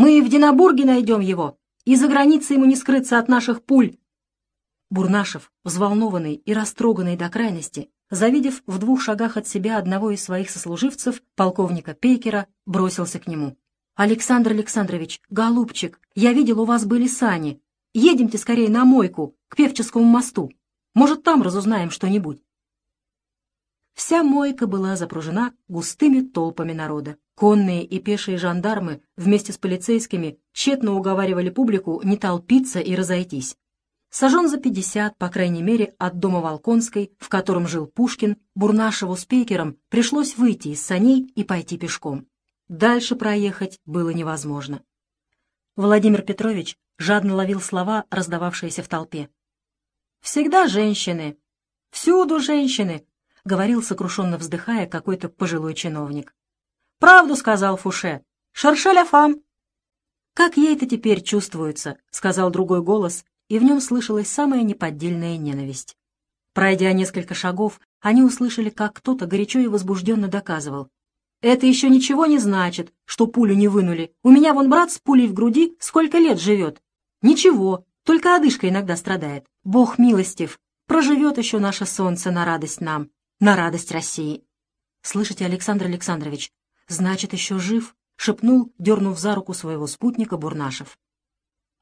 Мы в Динабурге найдем его, и за границей ему не скрыться от наших пуль!» Бурнашев, взволнованный и растроганный до крайности, завидев в двух шагах от себя одного из своих сослуживцев, полковника Пейкера, бросился к нему. «Александр Александрович, голубчик, я видел, у вас были сани. Едемте скорее на мойку, к Певческому мосту. Может, там разузнаем что-нибудь». Вся мойка была запружена густыми толпами народа. Конные и пешие жандармы вместе с полицейскими тщетно уговаривали публику не толпиться и разойтись. Сажен за пятьдесят, по крайней мере, от дома Волконской, в котором жил Пушкин, Бурнашеву с Пейкером пришлось выйти из саней и пойти пешком. Дальше проехать было невозможно. Владимир Петрович жадно ловил слова, раздававшиеся в толпе. «Всегда женщины! Всюду женщины!» — говорил, сокрушенно вздыхая, какой-то пожилой чиновник. «Правду сказал Фуше! Шершеля фам!» «Как ей это теперь чувствуется?» — сказал другой голос, и в нем слышалась самая неподдельная ненависть. Пройдя несколько шагов, они услышали, как кто-то горячо и возбужденно доказывал. «Это еще ничего не значит, что пулю не вынули. У меня вон брат с пулей в груди сколько лет живет. Ничего, только одышка иногда страдает. Бог милостив, проживет еще наше солнце на радость нам, на радость России». «Слышите, Александр Александрович, значит, еще жив?» — шепнул, дернув за руку своего спутника Бурнашев.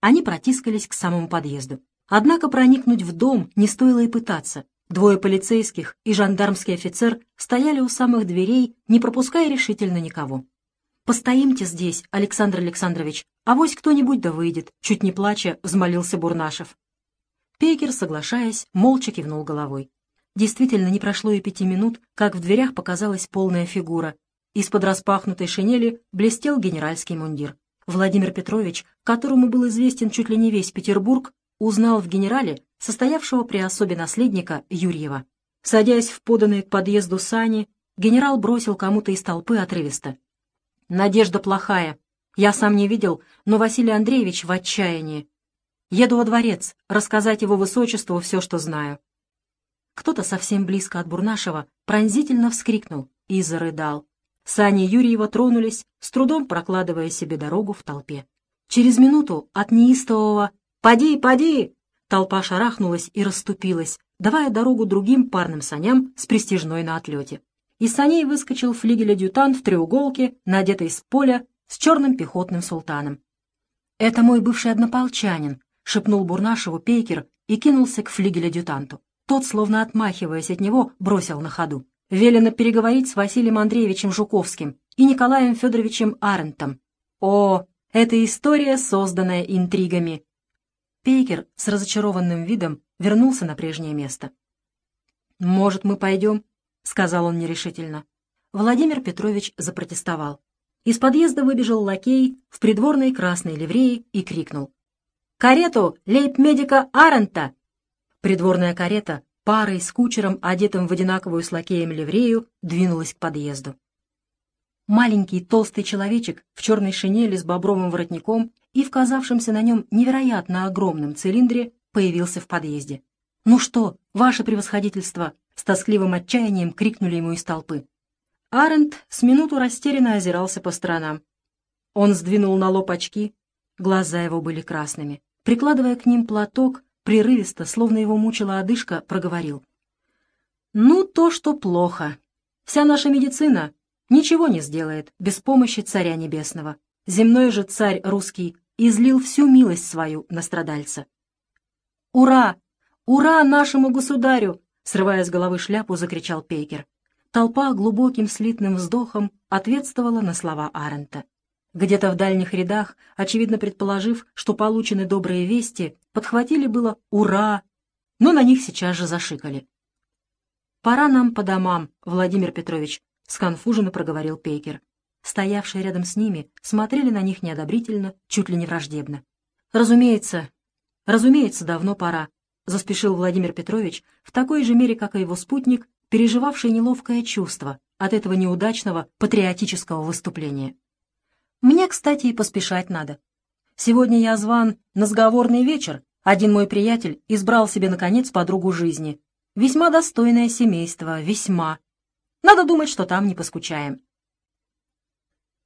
Они протискались к самому подъезду. Однако проникнуть в дом не стоило и пытаться. Двое полицейских и жандармский офицер стояли у самых дверей, не пропуская решительно никого. «Постоимте здесь, Александр Александрович, а вось кто-нибудь да выйдет», — чуть не плача взмолился Бурнашев. Пекер, соглашаясь, молча кивнул головой. Действительно, не прошло и пяти минут, как в дверях показалась полная фигура. Из-под распахнутой шинели блестел генеральский мундир. Владимир Петрович, которому был известен чуть ли не весь Петербург, узнал в генерале, состоявшего при особе наследника Юрьева. Садясь в поданные к подъезду сани, генерал бросил кому-то из толпы отрывисто. «Надежда плохая. Я сам не видел, но Василий Андреевич в отчаянии. Еду во дворец, рассказать его высочеству все, что знаю». Кто-то совсем близко от Бурнашева пронзительно вскрикнул и зарыдал. Сани Юрьева тронулись, с трудом прокладывая себе дорогу в толпе. Через минуту от неистового «Поди, поди!» толпа шарахнулась и расступилась, давая дорогу другим парным саням с престижной на отлете. Из саней выскочил флигель-адъютант в треуголке, надетый с поля, с черным пехотным султаном. «Это мой бывший однополчанин», — шепнул Бурнашеву Пейкер и кинулся к флигель-адъютанту. Тот, словно отмахиваясь от него, бросил на ходу. Велено переговорить с Василием Андреевичем Жуковским и Николаем Федоровичем Арентом. О, эта история, созданная интригами. Пейкер с разочарованным видом вернулся на прежнее место. «Может, мы пойдем?» — сказал он нерешительно. Владимир Петрович запротестовал. Из подъезда выбежал лакей в придворной красной ливреи и крикнул. «Карету лейб-медика Арента!» Придворная карета парой с кучером, одетым в одинаковую с лакеем ливрею, двинулась к подъезду. Маленький толстый человечек в черной шинели с бобровым воротником и в казавшемся на нем невероятно огромном цилиндре появился в подъезде. «Ну что, ваше превосходительство!» — с тоскливым отчаянием крикнули ему из толпы. Арент с минуту растерянно озирался по сторонам. Он сдвинул на лоб очки, глаза его были красными. Прикладывая к ним платок, прерывисто, словно его мучила одышка, проговорил. «Ну, то, что плохо. Вся наша медицина ничего не сделает без помощи Царя Небесного. Земной же царь русский излил всю милость свою на страдальца». «Ура! Ура нашему государю!» Срывая с головы шляпу, закричал Пейкер. Толпа глубоким слитным вздохом ответствовала на слова Арента. Где-то в дальних рядах, очевидно предположив, что получены добрые вести, подхватили было «Ура!», но на них сейчас же зашикали. «Пора нам по домам, Владимир Петрович», — сконфуженно проговорил Пейкер. Стоявшие рядом с ними смотрели на них неодобрительно, чуть ли не враждебно. «Разумеется, разумеется, давно пора», — заспешил Владимир Петрович в такой же мере, как и его спутник, переживавший неловкое чувство от этого неудачного патриотического выступления. Мне, кстати, и поспешать надо. Сегодня я зван на сговорный вечер. Один мой приятель избрал себе, наконец, подругу жизни. Весьма достойное семейство, весьма. Надо думать, что там не поскучаем.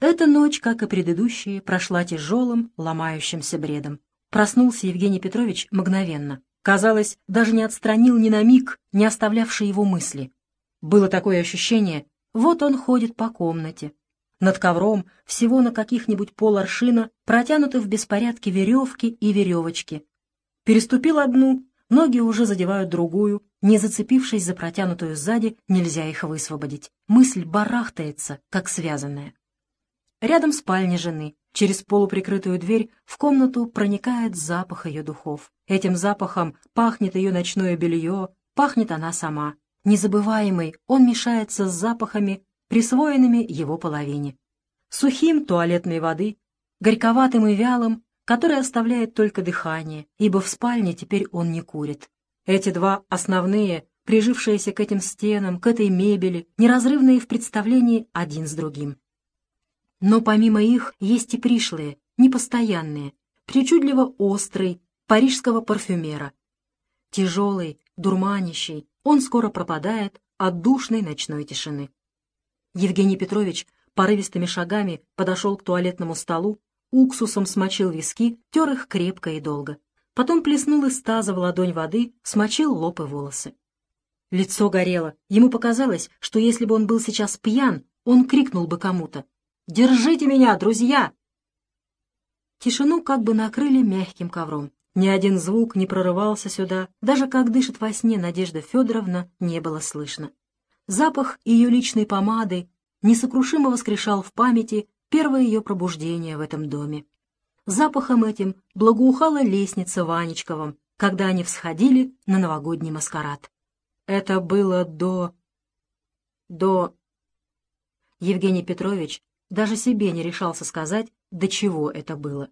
Эта ночь, как и предыдущие, прошла тяжелым, ломающимся бредом. Проснулся Евгений Петрович мгновенно. Казалось, даже не отстранил ни на миг, не оставлявший его мысли. Было такое ощущение, вот он ходит по комнате. Над ковром, всего на каких-нибудь поларшина, протянуты в беспорядке веревки и веревочки. Переступил одну, ноги уже задевают другую, не зацепившись за протянутую сзади, нельзя их высвободить. Мысль барахтается, как связанная. Рядом спальня жены. Через полуприкрытую дверь в комнату проникает запах ее духов. Этим запахом пахнет ее ночное белье, пахнет она сама. Незабываемый, он мешается с запахами, присвоенными его половине. Сухим туалетной воды, горьковатым и вялым, который оставляет только дыхание, ибо в спальне теперь он не курит. Эти два основные, прижившиеся к этим стенам, к этой мебели, неразрывные в представлении один с другим. Но помимо их есть и пришлые, непостоянные, причудливо острый, парижского парфюмера. Тяжелый, дурманящий, он скоро пропадает от душной ночной тишины. Евгений Петрович порывистыми шагами подошел к туалетному столу, уксусом смочил виски, тер их крепко и долго. Потом плеснул из таза в ладонь воды, смочил лоб и волосы. Лицо горело. Ему показалось, что если бы он был сейчас пьян, он крикнул бы кому-то Держите меня, друзья!» Тишину как бы накрыли мягким ковром. Ни один звук не прорывался сюда, даже как дышит во сне Надежда Федоровна, не было слышно. Запах ее личной помады несокрушимо воскрешал в памяти первое ее пробуждение в этом доме. Запахом этим благоухала лестница Ванечковым, когда они всходили на новогодний маскарад. Это было до... до... Евгений Петрович даже себе не решался сказать, до чего это было.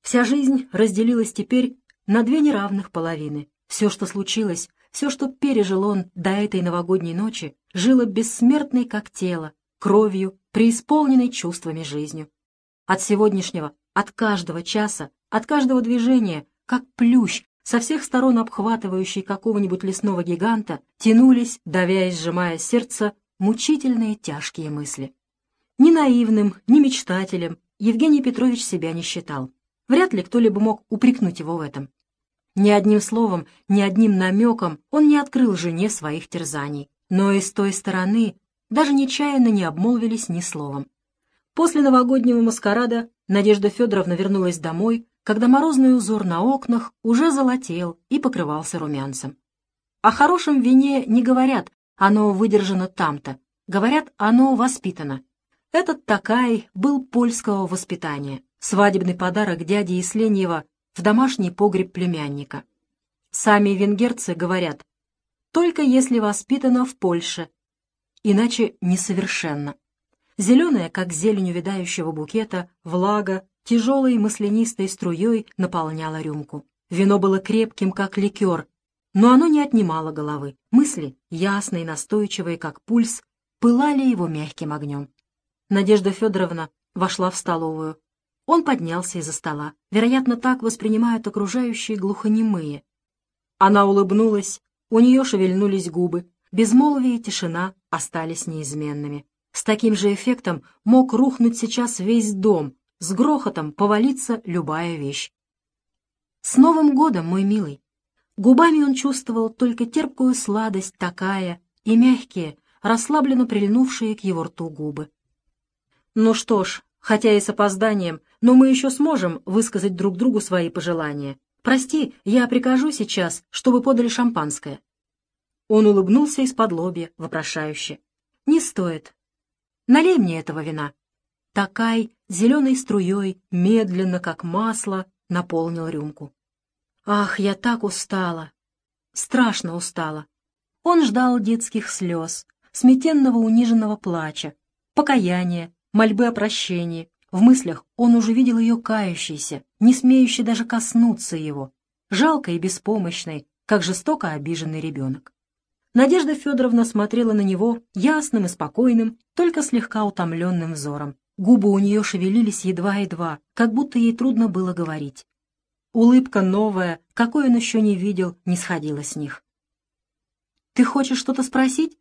Вся жизнь разделилась теперь на две неравных половины. Все, что случилось, все, что пережил он до этой новогодней ночи, жило бессмертной, как тело, кровью, преисполненной чувствами жизнью. От сегодняшнего, от каждого часа, от каждого движения, как плющ, со всех сторон обхватывающий какого-нибудь лесного гиганта, тянулись, давя и сжимая сердце, мучительные тяжкие мысли. Ни наивным, ни мечтателем Евгений Петрович себя не считал. Вряд ли кто-либо мог упрекнуть его в этом. Ни одним словом, ни одним намеком он не открыл жене своих терзаний. Но и с той стороны даже нечаянно не обмолвились ни словом. После новогоднего маскарада Надежда Федоровна вернулась домой, когда морозный узор на окнах уже золотел и покрывался румянцем. О хорошем вине не говорят, оно выдержано там-то. Говорят, оно воспитано. Этот такай был польского воспитания, свадебный подарок дяди Исленьева в домашний погреб племянника. Сами венгерцы говорят, только если воспитано в Польше, иначе несовершенно. Зеленая, как зелень увядающего букета, влага, тяжелой маслянистой струей наполняла рюмку. Вино было крепким, как ликер, но оно не отнимало головы. Мысли, ясные, настойчивые, как пульс, пылали его мягким огнем. Надежда Федоровна вошла в столовую. Он поднялся из-за стола. Вероятно, так воспринимают окружающие глухонемые. Она улыбнулась, у нее шевельнулись губы. Безмолвие и тишина остались неизменными. С таким же эффектом мог рухнуть сейчас весь дом, с грохотом повалиться любая вещь. «С Новым годом, мой милый!» Губами он чувствовал только терпкую сладость такая и мягкие, расслабленно прильнувшие к его рту губы. Ну что ж, хотя и с опозданием, но мы еще сможем высказать друг другу свои пожелания. Прости, я прикажу сейчас, чтобы подали шампанское». Он улыбнулся из-под лобья, вопрошающе. «Не стоит. Налей мне этого вина». Такай зеленой струей, медленно, как масло, наполнил рюмку. «Ах, я так устала! Страшно устала!» Он ждал детских слез, сметенного униженного плача, покаяния, мольбы о прощении. В мыслях он уже видел ее кающейся, не смеющей даже коснуться его, жалкой и беспомощной, как жестоко обиженный ребенок. Надежда Федоровна смотрела на него ясным и спокойным, только слегка утомленным взором. Губы у нее шевелились едва-едва, как будто ей трудно было говорить. Улыбка новая, какой он еще не видел, не сходила с них. «Ты хочешь что-то спросить?»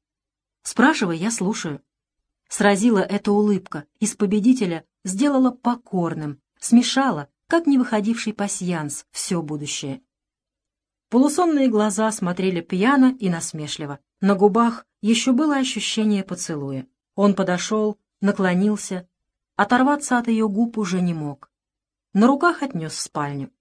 «Спрашивай, я слушаю». Сразила эта улыбка, из победителя сделала покорным, смешала, как не выходивший пасьянс, все будущее. Полусонные глаза смотрели пьяно и насмешливо. На губах еще было ощущение поцелуя. Он подошел, наклонился, оторваться от ее губ уже не мог. На руках отнес в спальню.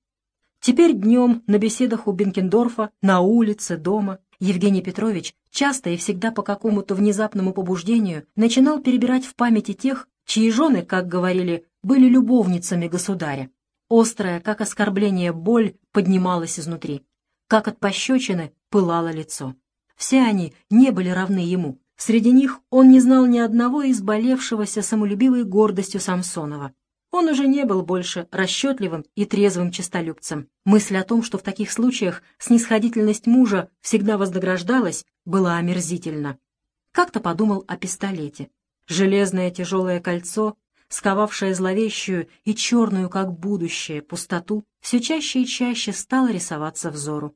Теперь днем на беседах у Бенкендорфа, на улице, дома, Евгений Петрович часто и всегда по какому-то внезапному побуждению начинал перебирать в памяти тех, чьи жены, как говорили, были любовницами государя. Острая, как оскорбление, боль поднималась изнутри. Как от пощечины пылало лицо. Все они не были равны ему. Среди них он не знал ни одного изболевшегося самолюбивой гордостью Самсонова. Он уже не был больше расчетливым и трезвым честолюбцем. Мысль о том, что в таких случаях снисходительность мужа всегда вознаграждалась, была омерзительна. Как-то подумал о пистолете. Железное тяжелое кольцо, сковавшее зловещую и черную, как будущее, пустоту, все чаще и чаще стало рисоваться взору.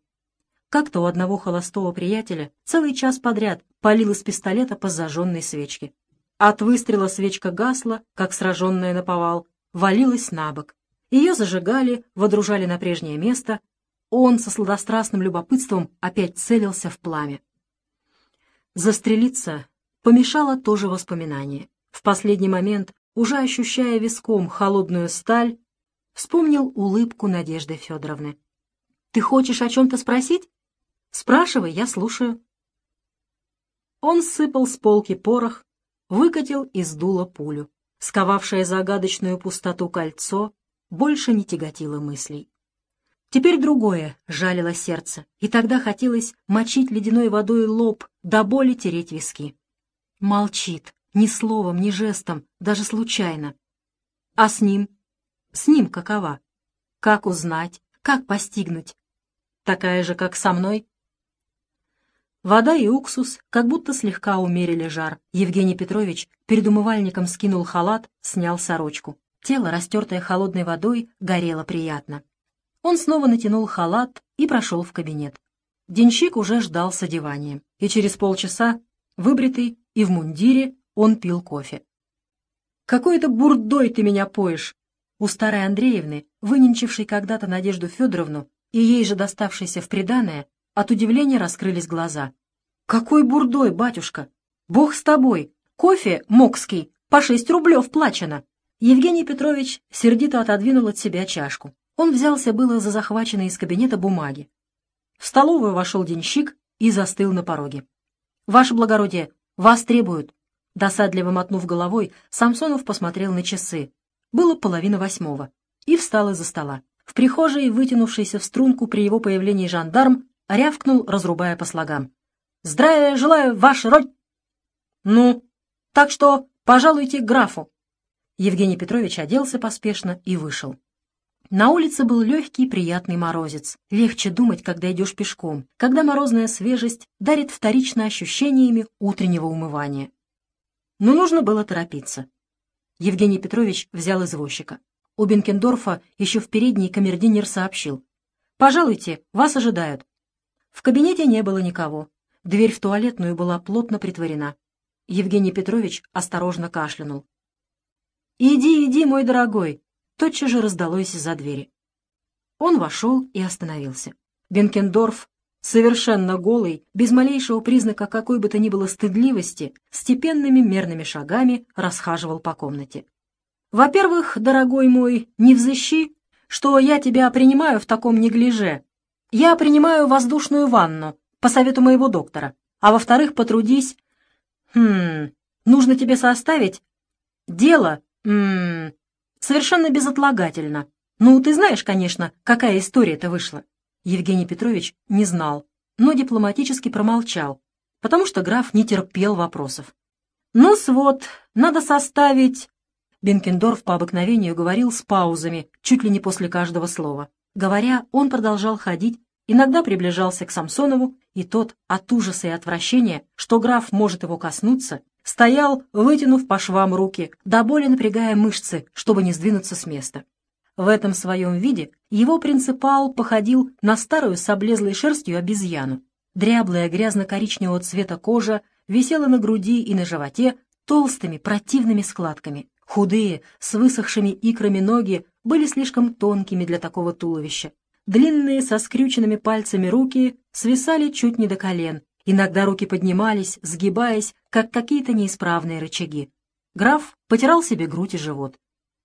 Как-то у одного холостого приятеля целый час подряд палил из пистолета по зажженной свечке. От выстрела свечка гасла, как сраженная на повал, валилась на бок. Ее зажигали, водружали на прежнее место. Он со сладострастным любопытством опять целился в пламя. Застрелиться помешало тоже воспоминание. В последний момент, уже ощущая виском холодную сталь, вспомнил улыбку Надежды Федоровны. «Ты хочешь о чем-то спросить? Спрашивай, я слушаю». Он сыпал с полки порох, выкатил из дула пулю сковавшее загадочную пустоту кольцо, больше не тяготило мыслей. Теперь другое жалило сердце, и тогда хотелось мочить ледяной водой лоб, до боли тереть виски. Молчит, ни словом, ни жестом, даже случайно. А с ним? С ним какова? Как узнать, как постигнуть? Такая же, как со мной? Вода и уксус как будто слегка умерили жар. Евгений Петрович перед умывальником скинул халат, снял сорочку. Тело, растертое холодной водой, горело приятно. Он снова натянул халат и прошел в кабинет. Денщик уже ждал с одеванием, и через полчаса, выбритый и в мундире, он пил кофе. «Какой-то бурдой ты меня поешь!» У старой Андреевны, выненчившей когда-то Надежду Федоровну и ей же доставшейся в приданое, от удивления раскрылись глаза. «Какой бурдой, батюшка! Бог с тобой! Кофе мокский, по шесть рублев плачено!» Евгений Петрович сердито отодвинул от себя чашку. Он взялся было за захваченные из кабинета бумаги. В столовую вошел денщик и застыл на пороге. «Ваше благородие, вас требуют!» Досадливо мотнув головой, Самсонов посмотрел на часы. Было половина восьмого. И встал из-за стола. В прихожей, вытянувшийся в струнку при его появлении жандарм, рявкнул, разрубая по слогам. «Здравия желаю, ваш род...» «Ну, так что пожалуйте графу». Евгений Петрович оделся поспешно и вышел. На улице был легкий приятный морозец. Легче думать, когда идешь пешком, когда морозная свежесть дарит вторично ощущениями утреннего умывания. Но нужно было торопиться. Евгений Петрович взял извозчика. У Бенкендорфа еще в передней камердинер сообщил. «Пожалуйте, вас ожидают». В кабинете не было никого. Дверь в туалетную была плотно притворена. Евгений Петрович осторожно кашлянул. «Иди, иди, мой дорогой!» Тотчас же раздалось из-за двери. Он вошел и остановился. Бенкендорф, совершенно голый, без малейшего признака какой бы то ни было стыдливости, степенными мерными шагами расхаживал по комнате. «Во-первых, дорогой мой, не взыщи, что я тебя принимаю в таком неглиже, я принимаю воздушную ванну по совету моего доктора. А во-вторых, потрудись... Хм... Нужно тебе составить дело... Хм... Совершенно безотлагательно. Ну, ты знаешь, конечно, какая история-то вышла. Евгений Петрович не знал, но дипломатически промолчал, потому что граф не терпел вопросов. «Ну-с вот, надо составить...» Бенкендорф по обыкновению говорил с паузами, чуть ли не после каждого слова. Говоря, он продолжал ходить, иногда приближался к Самсонову, и тот от ужаса и отвращения, что граф может его коснуться, стоял, вытянув по швам руки, до боли напрягая мышцы, чтобы не сдвинуться с места. В этом своем виде его принципал походил на старую с облезлой шерстью обезьяну. Дряблая грязно-коричневого цвета кожа висела на груди и на животе толстыми противными складками. Худые, с высохшими икрами ноги были слишком тонкими для такого туловища. Длинные, со скрюченными пальцами руки свисали чуть не до колен. Иногда руки поднимались, сгибаясь, как какие-то неисправные рычаги. Граф потирал себе грудь и живот.